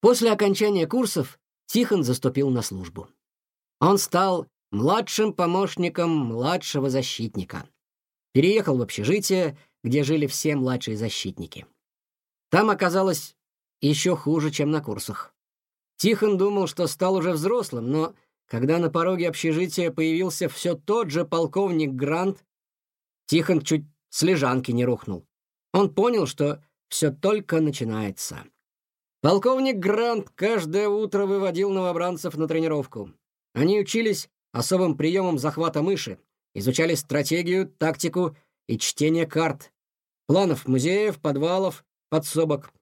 После окончания курсов Тихон заступил на службу. Он стал младшим помощником младшего защитника. Переехал в общежитие, где жили все младшие защитники. Там оказалось еще хуже, чем на курсах. Тихон думал, что стал уже взрослым, но когда на пороге общежития появился все тот же полковник Грант, Тихон чуть с лежанки не рухнул. Он понял, что все только начинается. Полковник Грант каждое утро выводил новобранцев на тренировку. Они учились особым приемам захвата мыши, изучали стратегию, тактику и чтение карт, планов музеев, подвалов, подсобок,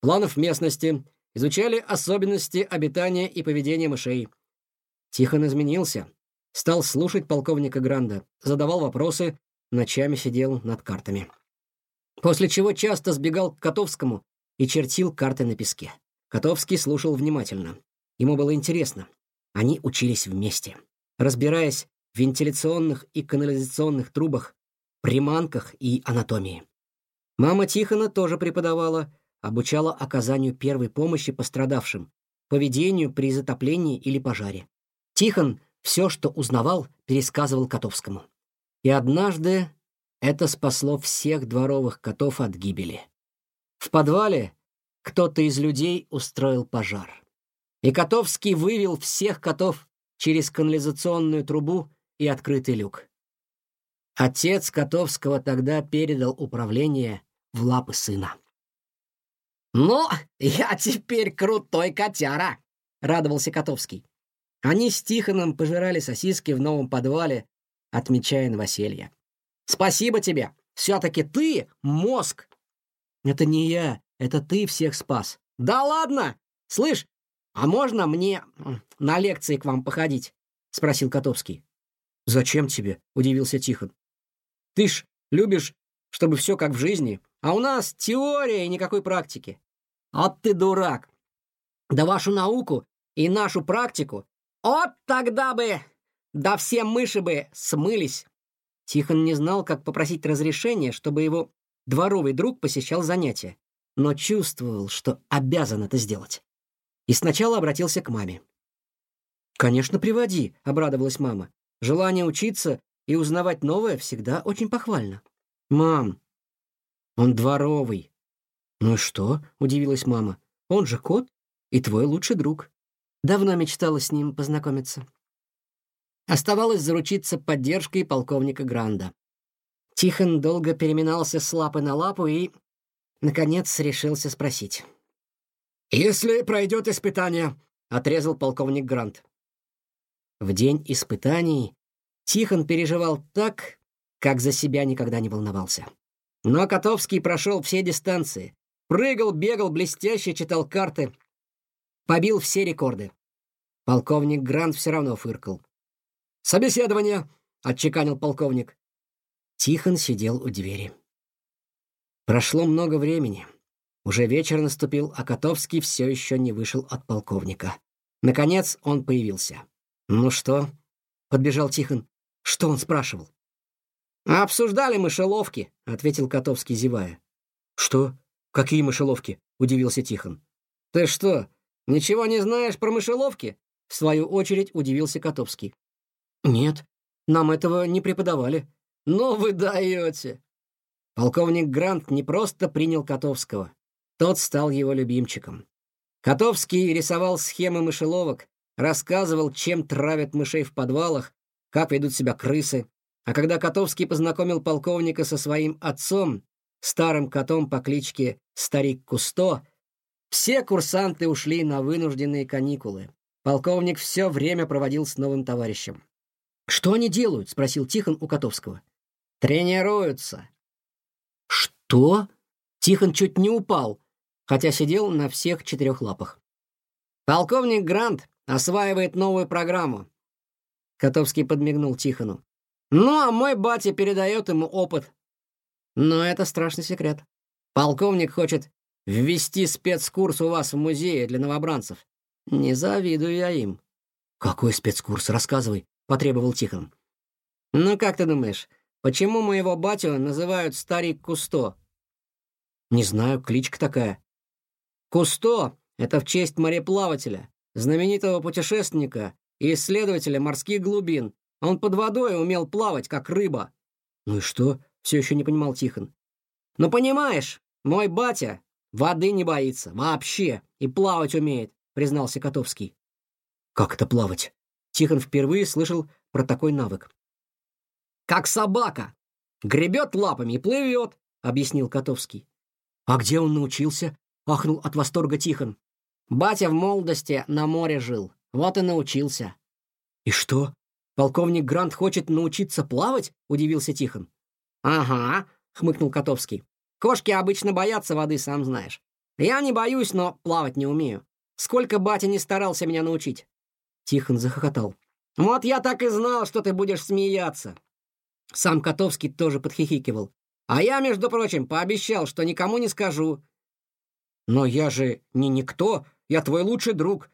планов местности, изучали особенности обитания и поведения мышей. Тихон изменился, стал слушать полковника Гранда, задавал вопросы, ночами сидел над картами. После чего часто сбегал к Котовскому и чертил карты на песке. Котовский слушал внимательно. Ему было интересно. Они учились вместе, разбираясь в вентиляционных и канализационных трубах, приманках и анатомии. Мама Тихона тоже преподавала, обучала оказанию первой помощи пострадавшим, поведению при затоплении или пожаре. Тихон все, что узнавал, пересказывал Котовскому. И однажды это спасло всех дворовых котов от гибели. В подвале кто-то из людей устроил пожар. И Котовский вывел всех котов через канализационную трубу и открытый люк. Отец Котовского тогда передал управление в лапы сына. «Ну, я теперь крутой котяра!» — радовался Котовский. Они с Тихоном пожирали сосиски в новом подвале, отмечая новоселье. «Спасибо тебе! Все-таки ты — мозг!» «Это не я, это ты всех спас». «Да ладно! Слышь, а можно мне на лекции к вам походить?» — спросил Котовский. «Зачем тебе?» — удивился Тихон. «Ты ж любишь, чтобы все как в жизни, а у нас теория и никакой практики». «Вот ты дурак! Да вашу науку и нашу практику, вот тогда бы, да все мыши бы смылись!» Тихон не знал, как попросить разрешения, чтобы его дворовый друг посещал занятия, но чувствовал, что обязан это сделать. И сначала обратился к маме. «Конечно, приводи», — обрадовалась мама. «Желание учиться и узнавать новое всегда очень похвально». «Мам, он дворовый». «Ну и что?» — удивилась мама. «Он же кот и твой лучший друг. Давно мечтала с ним познакомиться». Оставалось заручиться поддержкой полковника Гранда. Тихон долго переминался с лапы на лапу и, наконец, решился спросить. «Если пройдет испытание», — отрезал полковник Грант. В день испытаний Тихон переживал так, как за себя никогда не волновался. Но Котовский прошел все дистанции, прыгал, бегал, блестяще читал карты, побил все рекорды. Полковник Грант все равно фыркал. «Собеседование!» — отчеканил полковник. Тихон сидел у двери. Прошло много времени. Уже вечер наступил, а Котовский все еще не вышел от полковника. Наконец он появился. «Ну что?» — подбежал Тихон. «Что он спрашивал?» «Обсуждали мышеловки», — ответил Котовский, зевая. «Что? Какие мышеловки?» — удивился Тихон. «Ты что, ничего не знаешь про мышеловки?» В свою очередь удивился Котовский. «Нет, нам этого не преподавали». «Ну вы даете!» Полковник Грант не просто принял Котовского. Тот стал его любимчиком. Котовский рисовал схемы мышеловок, рассказывал, чем травят мышей в подвалах, как ведут себя крысы. А когда Котовский познакомил полковника со своим отцом, старым котом по кличке Старик Кусто, все курсанты ушли на вынужденные каникулы. Полковник все время проводил с новым товарищем. «Что они делают?» — спросил Тихон у Котовского. «Тренируются». «Что?» Тихон чуть не упал, хотя сидел на всех четырех лапах. «Полковник Грант осваивает новую программу». Котовский подмигнул Тихону. «Ну, а мой батя передает ему опыт». Но это страшный секрет. Полковник хочет ввести спецкурс у вас в музее для новобранцев. Не завидую я им. Какой спецкурс? Рассказывай потребовал Тихон. Ну как ты думаешь, почему моего батю называют старик Кусто? Не знаю, кличка такая. Кусто Это в честь мореплавателя, знаменитого путешественника и исследователя морских глубин. Он под водой умел плавать, как рыба». «Ну и что?» — все еще не понимал Тихон. «Ну, понимаешь, мой батя воды не боится, вообще, и плавать умеет», — признался Котовский. «Как это плавать?» Тихон впервые слышал про такой навык. «Как собака! Гребет лапами и плывет», — объяснил Котовский. «А где он научился?» — ахнул от восторга Тихон. «Батя в молодости на море жил, вот и научился». «И что, полковник Грант хочет научиться плавать?» — удивился Тихон. «Ага», — хмыкнул Котовский. «Кошки обычно боятся воды, сам знаешь. Я не боюсь, но плавать не умею. Сколько батя не старался меня научить». Тихон захохотал. «Вот я так и знал, что ты будешь смеяться». Сам Котовский тоже подхихикивал. «А я, между прочим, пообещал, что никому не скажу». «Но я же не никто, я твой лучший друг».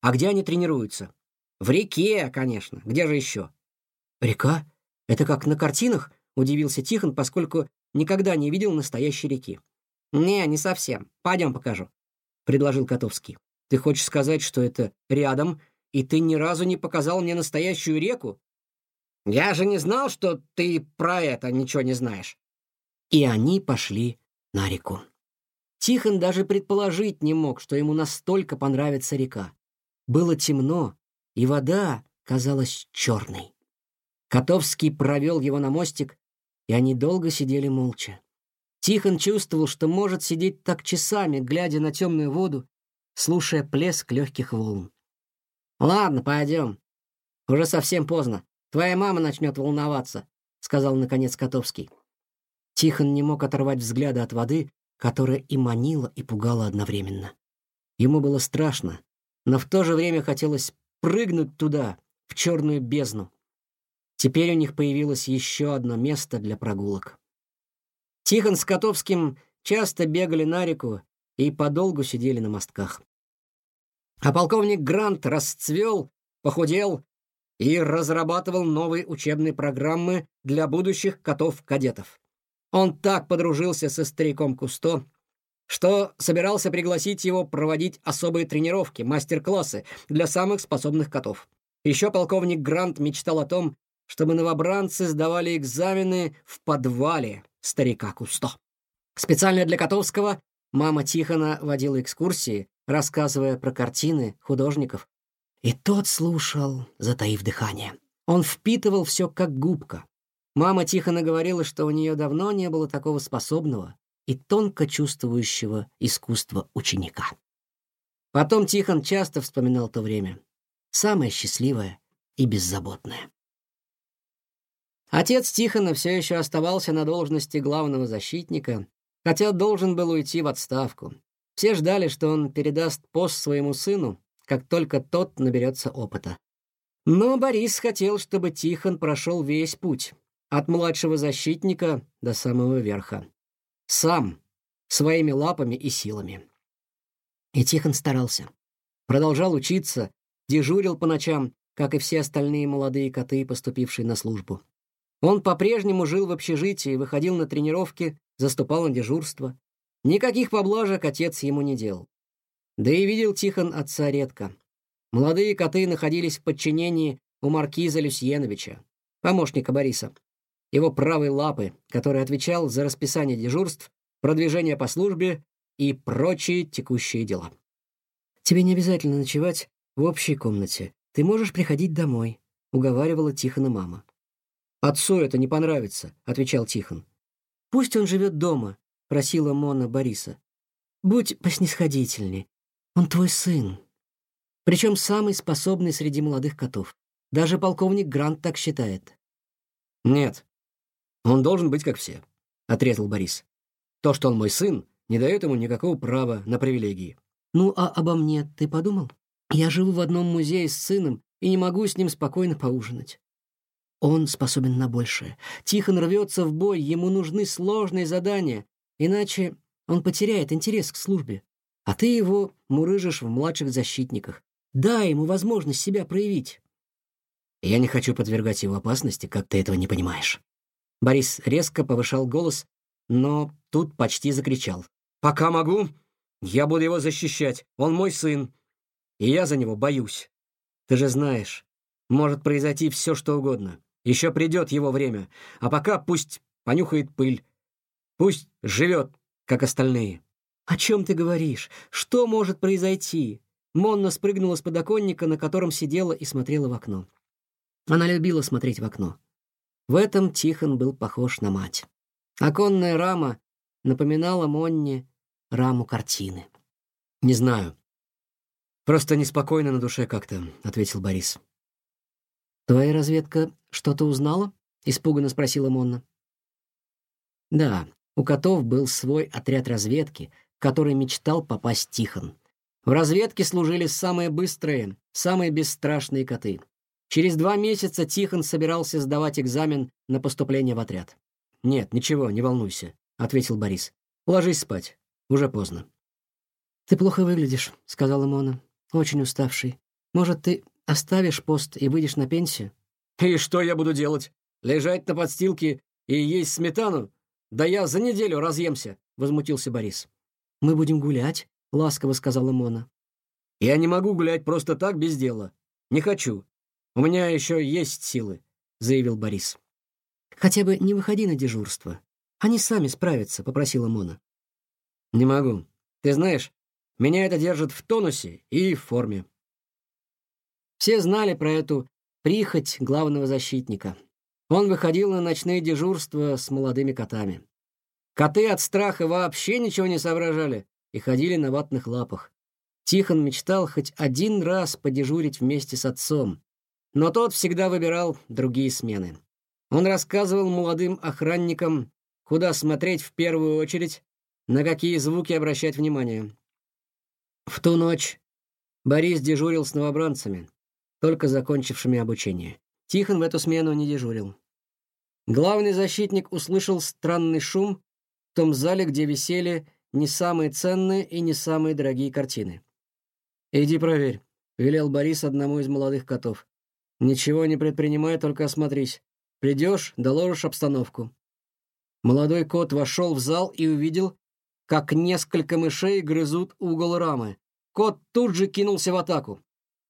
«А где они тренируются?» «В реке, конечно. Где же еще?» «Река? Это как на картинах?» — удивился Тихон, поскольку никогда не видел настоящей реки. «Не, не совсем. Пойдем покажу», — предложил Котовский. «Ты хочешь сказать, что это рядом, и ты ни разу не показал мне настоящую реку? Я же не знал, что ты про это ничего не знаешь». И они пошли на реку. Тихон даже предположить не мог, что ему настолько понравится река. Было темно, и вода казалась черной. Котовский провел его на мостик, и они долго сидели молча. Тихон чувствовал, что может сидеть так часами, глядя на темную воду, слушая плеск легких волн. «Ладно, пойдем. Уже совсем поздно. Твоя мама начнет волноваться», — сказал наконец Котовский. Тихон не мог оторвать взгляда от воды, которая и манила, и пугала одновременно. Ему было страшно, но в то же время хотелось прыгнуть туда, в черную бездну. Теперь у них появилось еще одно место для прогулок. Тихон с Котовским часто бегали на реку и подолгу сидели на мостках. А полковник Грант расцвел, похудел и разрабатывал новые учебные программы для будущих котов-кадетов. Он так подружился со стариком Кусто, что собирался пригласить его проводить особые тренировки, мастер-классы для самых способных котов. Еще полковник Грант мечтал о том, чтобы новобранцы сдавали экзамены в подвале старика Кусто. Специально для Котовского мама Тихона водила экскурсии, рассказывая про картины художников. И тот слушал, затаив дыхание. Он впитывал все как губка. Мама Тихона говорила, что у нее давно не было такого способного и тонко чувствующего искусства ученика. Потом Тихон часто вспоминал то время. Самое счастливое и беззаботное. Отец Тихона все еще оставался на должности главного защитника, хотя должен был уйти в отставку. Все ждали, что он передаст пост своему сыну, как только тот наберется опыта. Но Борис хотел, чтобы Тихон прошел весь путь, от младшего защитника до самого верха. Сам, своими лапами и силами. И Тихон старался. Продолжал учиться, дежурил по ночам, как и все остальные молодые коты, поступившие на службу. Он по-прежнему жил в общежитии, выходил на тренировки, заступал на дежурство, Никаких поблажек отец ему не делал. Да и видел Тихон отца редко. Молодые коты находились в подчинении у маркиза Люсьеновича, помощника Бориса, его правой лапы, который отвечал за расписание дежурств, продвижение по службе и прочие текущие дела. «Тебе не обязательно ночевать в общей комнате. Ты можешь приходить домой», — уговаривала Тихона мама. «Отцу это не понравится», — отвечал Тихон. «Пусть он живет дома, просила Мона Бориса. «Будь поснисходительней. Он твой сын. Причем самый способный среди молодых котов. Даже полковник Грант так считает». «Нет, он должен быть как все», — отрезал Борис. «То, что он мой сын, не дает ему никакого права на привилегии». «Ну, а обо мне ты подумал? Я живу в одном музее с сыном и не могу с ним спокойно поужинать. Он способен на большее. Тихон рвется в бой, ему нужны сложные задания, Иначе он потеряет интерес к службе, а ты его мурыжишь в младших защитниках. Дай ему возможность себя проявить. Я не хочу подвергать его опасности, как ты этого не понимаешь. Борис резко повышал голос, но тут почти закричал. «Пока могу, Я буду его защищать. Он мой сын. И я за него боюсь. Ты же знаешь, может произойти все, что угодно. Еще придет его время. А пока пусть понюхает пыль. Пусть живет, как остальные. О чем ты говоришь? Что может произойти? Монна спрыгнула с подоконника, на котором сидела и смотрела в окно. Она любила смотреть в окно. В этом Тихон был похож на мать. Оконная рама напоминала Монне раму картины. «Не знаю. Просто неспокойно на душе как-то», — ответил Борис. «Твоя разведка что-то узнала?» — испуганно спросила Монна. «Да, у котов был свой отряд разведки, который мечтал попасть Тихон. В разведке служили самые быстрые, самые бесстрашные коты. Через два месяца Тихон собирался сдавать экзамен на поступление в отряд. «Нет, ничего, не волнуйся», — ответил Борис. «Ложись спать. Уже поздно». «Ты плохо выглядишь», — сказала Мона. «Очень уставший. Может, ты оставишь пост и выйдешь на пенсию?» «И что я буду делать? Лежать на подстилке и есть сметану? Да я за неделю разъемся», — возмутился Борис. «Мы будем гулять», — ласково сказала Мона. «Я не могу гулять просто так, без дела. Не хочу. У меня еще есть силы», — заявил Борис. «Хотя бы не выходи на дежурство. Они сами справятся», — попросила Мона. «Не могу. Ты знаешь, меня это держит в тонусе и в форме». Все знали про эту прихоть главного защитника. Он выходил на ночные дежурства с молодыми котами. Коты от страха вообще ничего не соображали и ходили на ватных лапах. Тихон мечтал хоть один раз подежурить вместе с отцом, но тот всегда выбирал другие смены. Он рассказывал молодым охранникам, куда смотреть в первую очередь, на какие звуки обращать внимание. В ту ночь Борис дежурил с новобранцами, только закончившими обучение. Тихон в эту смену не дежурил. Главный защитник услышал странный шум в том зале, где висели не самые ценные и не самые дорогие картины. «Иди проверь», — велел Борис одному из молодых котов. «Ничего не предпринимай, только осмотрись. Придешь, доложишь обстановку». Молодой кот вошел в зал и увидел, как несколько мышей грызут угол рамы. Кот тут же кинулся в атаку.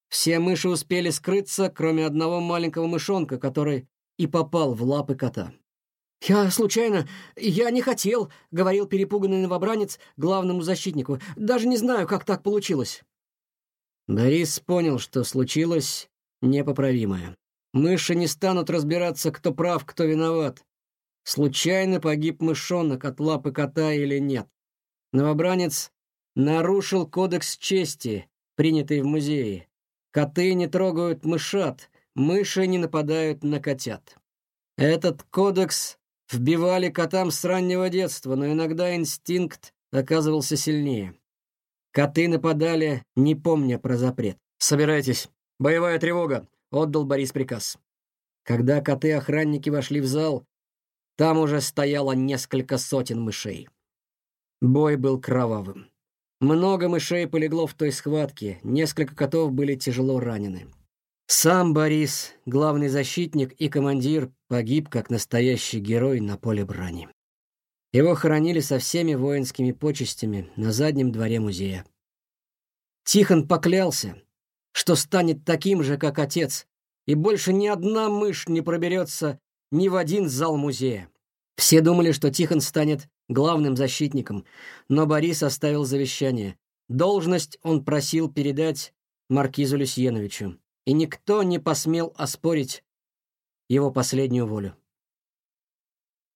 Все мыши успели скрыться, кроме одного маленького мышонка, который и попал в лапы кота. «Я случайно... Я не хотел», — говорил перепуганный новобранец главному защитнику. «Даже не знаю, как так получилось». Борис понял, что случилось непоправимое. Мыши не станут разбираться, кто прав, кто виноват. Случайно погиб мышонок от лапы кота или нет. Новобранец нарушил кодекс чести, принятый в музее. Коты не трогают мышат, мыши не нападают на котят. Этот кодекс вбивали котам с раннего детства, но иногда инстинкт оказывался сильнее. Коты нападали, не помня про запрет. «Собирайтесь. Боевая тревога», — отдал Борис приказ. Когда коты-охранники вошли в зал, там уже стояло несколько сотен мышей. Бой был кровавым. Много мышей полегло в той схватке, несколько котов были тяжело ранены. Сам Борис, главный защитник и командир, погиб как настоящий герой на поле брани. Его хоронили со всеми воинскими почестями на заднем дворе музея. Тихон поклялся, что станет таким же, как отец, и больше ни одна мышь не проберется ни в один зал музея. Все думали, что Тихон станет главным защитником, но Борис оставил завещание. Должность он просил передать маркизу Люсьеновичу, и никто не посмел оспорить его последнюю волю.